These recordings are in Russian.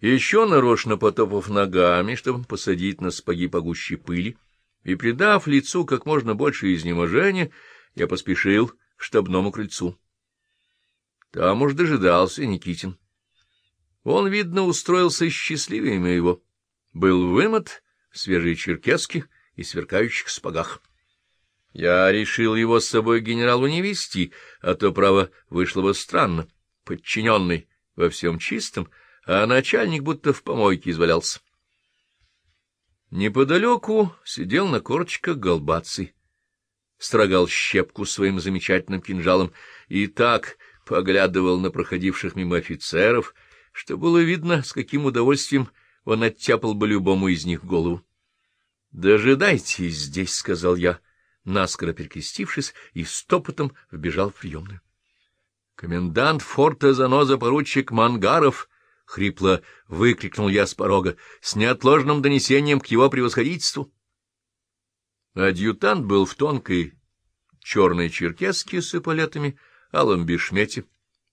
Еще нарочно потопав ногами, чтобы посадить на спаги погуще пыли, и, придав лицу как можно больше изнеможения, я поспешил к штабному крыльцу. Там уж дожидался Никитин. Он, видно, устроился счастливее моего. Был вымот в свежей черкеске и сверкающих спагах. Я решил его с собой генералу не вести, а то, право, вышло бы странно. Подчиненный во всем чистом, а начальник будто в помойке извалялся. Неподалеку сидел на корчиках голбаций, строгал щепку своим замечательным кинжалом и так поглядывал на проходивших мимо офицеров, что было видно, с каким удовольствием он оттяпал бы любому из них голову. — Дожидайтесь здесь, — сказал я, наскоро перекрестившись, и стопотом вбежал в приемную. Комендант форта заноза поручик Мангаров — хрипло выкрикнул я с порога, — с неотложным донесением к его превосходительству. Адъютант был в тонкой черной черкеске с эполетами, алом бешмете.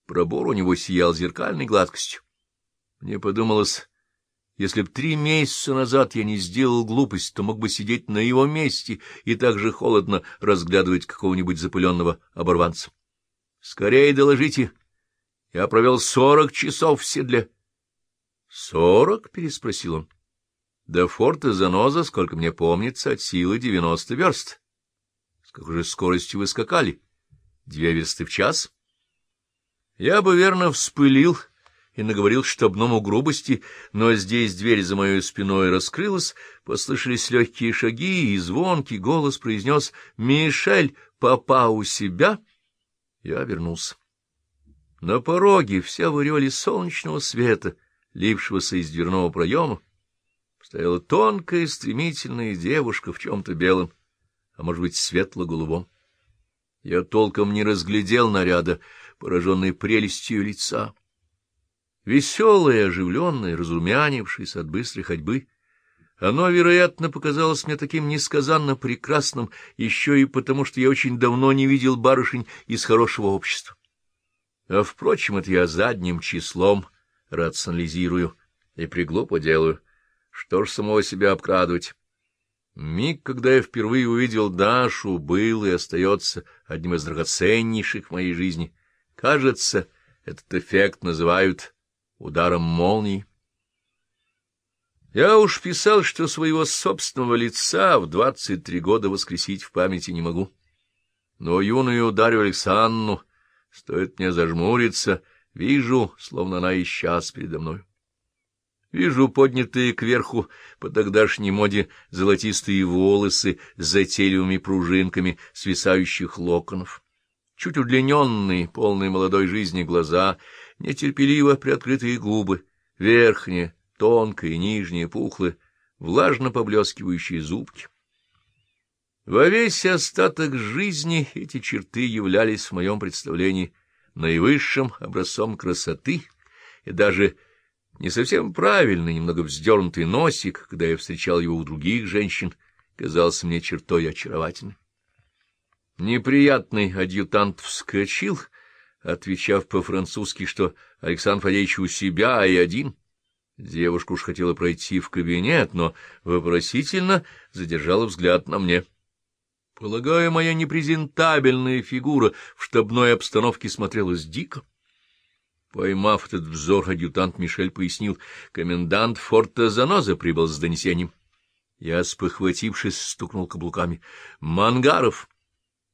Пробор у него сиял зеркальной гладкостью. Мне подумалось, если б три месяца назад я не сделал глупость, то мог бы сидеть на его месте и так же холодно разглядывать какого-нибудь запыленного оборванца. — Скорее доложите. Я провел сорок часов в седле. — Сорок? — переспросил он. — До форта Заноза, сколько мне помнится, от силы девяносто верст. — С какой же скоростью вы скакали? — Две версты в час? — Я бы, верно, вспылил и наговорил штабному грубости, но здесь дверь за моей спиной раскрылась, послышались легкие шаги, и звонкий голос произнес «Мишель, папа у себя?» Я вернулся. На пороге вся в ореоле солнечного света, лившегося из дверного проема, стояла тонкая, стремительная девушка в чем-то белом, а может быть, светло-голубом. Я толком не разглядел наряда, пораженной прелестью лица. Веселое, оживленное, разрумянившееся от быстрой ходьбы, оно, вероятно, показалось мне таким несказанно прекрасным, еще и потому, что я очень давно не видел барышень из хорошего общества. А, впрочем, это я задним числом рационализирую и приглупо делаю. Что ж самого себя обкрадывать? Миг, когда я впервые увидел Дашу, был и остается одним из драгоценнейших в моей жизни. Кажется, этот эффект называют ударом молнии. Я уж писал, что своего собственного лица в двадцать три года воскресить в памяти не могу. Но юную Дарью Александру, стоит мне зажмуриться, вижу, словно она и сейчас передо мной. Вижу поднятые кверху по тогдашней моде золотистые волосы с затейливыми пружинками свисающих локонов, чуть удлиненные, полные молодой жизни глаза — нетерпеливо приоткрытые губы, верхние, тонкие, нижние, пухлые, влажно поблескивающие зубки. Во весь остаток жизни эти черты являлись в моем представлении наивысшим образцом красоты, и даже не совсем правильный, немного вздернутый носик, когда я встречал его у других женщин, казался мне чертой очаровательной. Неприятный адъютант вскочил — отвечав по-французски, что Александр Фадеевич у себя и один. Девушка уж хотела пройти в кабинет, но вопросительно задержала взгляд на мне. Полагаю, моя непрезентабельная фигура в штабной обстановке смотрелась дико. Поймав этот взор, адъютант Мишель пояснил, комендант форта Заноза прибыл с донесением. Я, спохватившись, стукнул каблуками. «Мангаров!»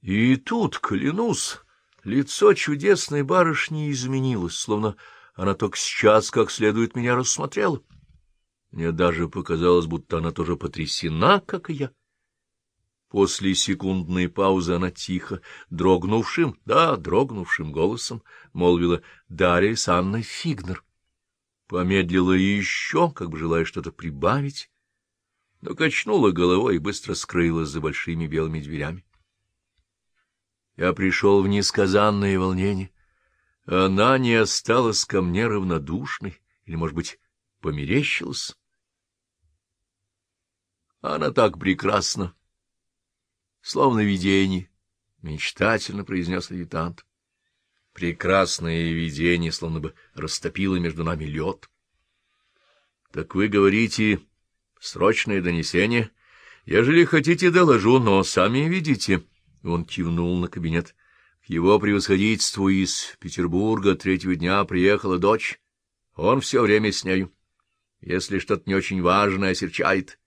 И тут, клянусь, Лицо чудесной барышни изменилось, словно она только сейчас как следует меня рассмотрела. Мне даже показалось, будто она тоже потрясена, как и я. После секундной паузы она тихо, дрогнувшим, да, дрогнувшим голосом, молвила Дарья с Анной Фигнер. Помедлила еще, как бы желая что-то прибавить, но качнула головой и быстро скрылась за большими белыми дверями. Я пришел в несказанное волнение. Она не осталась ко мне равнодушной, или, может быть, померещилась. Она так прекрасна, словно видение, — мечтательно произнес адъютант. Прекрасное видение, словно бы растопило между нами лед. Так вы говорите, срочное донесение? Ежели хотите, доложу, но сами видите. Он кивнул на кабинет. К его превосходительству из Петербурга третьего дня приехала дочь. Он все время с нею. Если что-то не очень важное, осерчает.